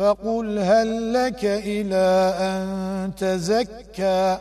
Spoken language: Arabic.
فقل هل لك إلى أن تزكى